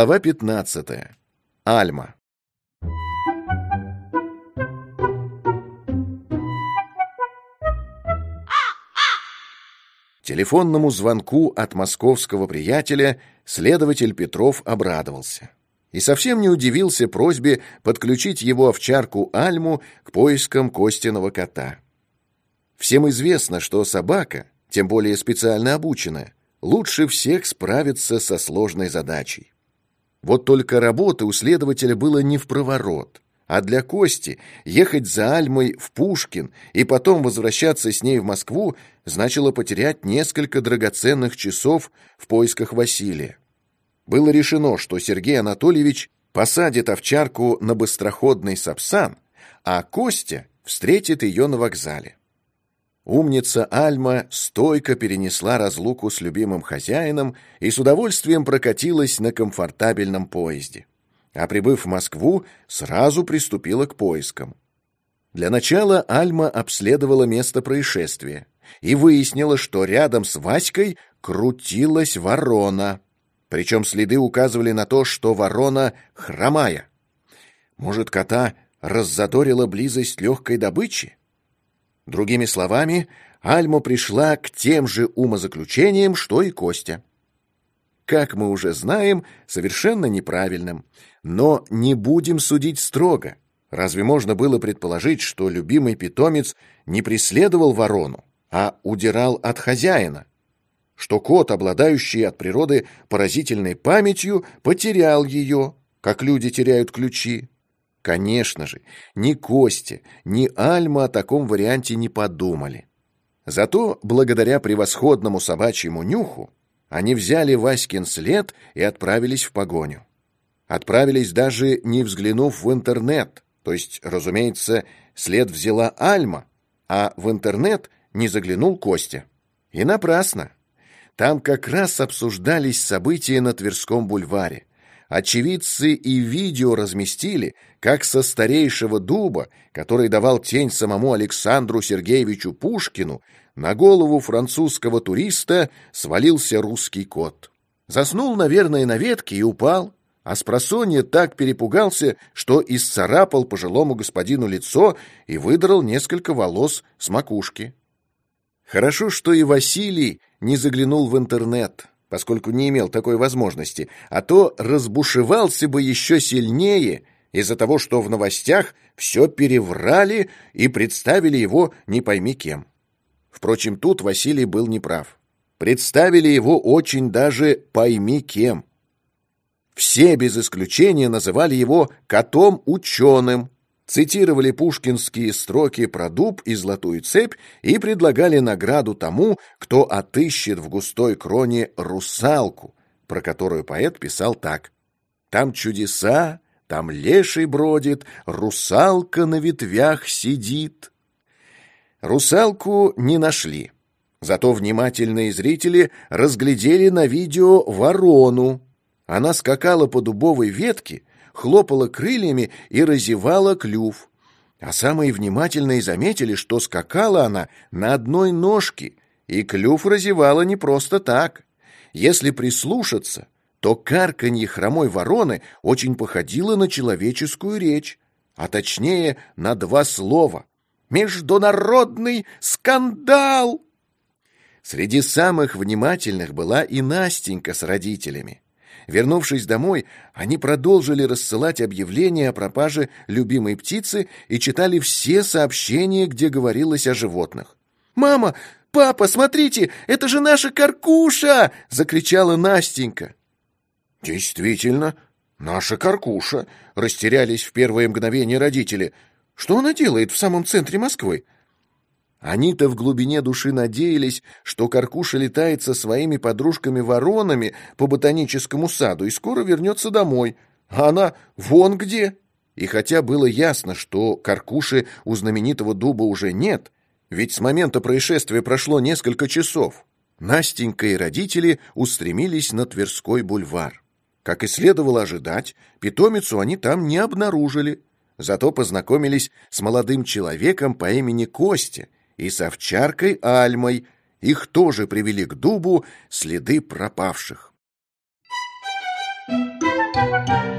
Глава 15. Альма. Телефонному звонку от московского приятеля следователь Петров обрадовался и совсем не удивился просьбе подключить его овчарку Альму к поискам Костиного кота. Всем известно, что собака, тем более специально обученная, лучше всех справится со сложной задачей. Вот только работы у следователя было не в проворот, а для Кости ехать за Альмой в Пушкин и потом возвращаться с ней в Москву значило потерять несколько драгоценных часов в поисках Василия. Было решено, что Сергей Анатольевич посадит овчарку на быстроходный сапсан, а Костя встретит ее на вокзале. Умница Альма стойко перенесла разлуку с любимым хозяином и с удовольствием прокатилась на комфортабельном поезде. А прибыв в Москву, сразу приступила к поискам. Для начала Альма обследовала место происшествия и выяснила, что рядом с Васькой крутилась ворона. Причем следы указывали на то, что ворона хромая. Может, кота раззадорила близость легкой добычи? Другими словами, Альма пришла к тем же умозаключениям, что и Костя. Как мы уже знаем, совершенно неправильным. Но не будем судить строго. Разве можно было предположить, что любимый питомец не преследовал ворону, а удирал от хозяина? Что кот, обладающий от природы поразительной памятью, потерял ее, как люди теряют ключи? Конечно же, ни Костя, ни Альма о таком варианте не подумали. Зато, благодаря превосходному собачьему нюху, они взяли Васькин след и отправились в погоню. Отправились даже не взглянув в интернет, то есть, разумеется, след взяла Альма, а в интернет не заглянул Костя. И напрасно. Там как раз обсуждались события на Тверском бульваре. Очевидцы и видео разместили, как со старейшего дуба, который давал тень самому Александру Сергеевичу Пушкину, на голову французского туриста свалился русский кот. Заснул, наверное, на ветке и упал, а спросонья так перепугался, что исцарапал пожилому господину лицо и выдрал несколько волос с макушки. Хорошо, что и Василий не заглянул в интернет поскольку не имел такой возможности, а то разбушевался бы еще сильнее из-за того, что в новостях все переврали и представили его не пойми кем. Впрочем, тут Василий был неправ. Представили его очень даже пойми кем. Все без исключения называли его котом-ученым, цитировали пушкинские строки про дуб и золотую цепь и предлагали награду тому, кто отыщет в густой кроне русалку, про которую поэт писал так. «Там чудеса, там леший бродит, русалка на ветвях сидит». Русалку не нашли. Зато внимательные зрители разглядели на видео ворону. Она скакала по дубовой ветке, хлопала крыльями и разевала клюв. А самые внимательные заметили, что скакала она на одной ножке, и клюв разевала не просто так. Если прислушаться, то карканье хромой вороны очень походило на человеческую речь, а точнее на два слова. «Международный скандал!» Среди самых внимательных была и Настенька с родителями. Вернувшись домой, они продолжили рассылать объявления о пропаже любимой птицы и читали все сообщения, где говорилось о животных. «Мама! Папа, смотрите! Это же наша каркуша!» — закричала Настенька. «Действительно, наша каркуша!» — растерялись в первое мгновение родители. «Что она делает в самом центре Москвы?» Они-то в глубине души надеялись, что Каркуша летает со своими подружками-воронами по ботаническому саду и скоро вернется домой. А она вон где. И хотя было ясно, что Каркуши у знаменитого дуба уже нет, ведь с момента происшествия прошло несколько часов, Настенька и родители устремились на Тверской бульвар. Как и следовало ожидать, питомицу они там не обнаружили, зато познакомились с молодым человеком по имени Костя – и с овчаркой Альмой. Их тоже привели к дубу следы пропавших. Thank you.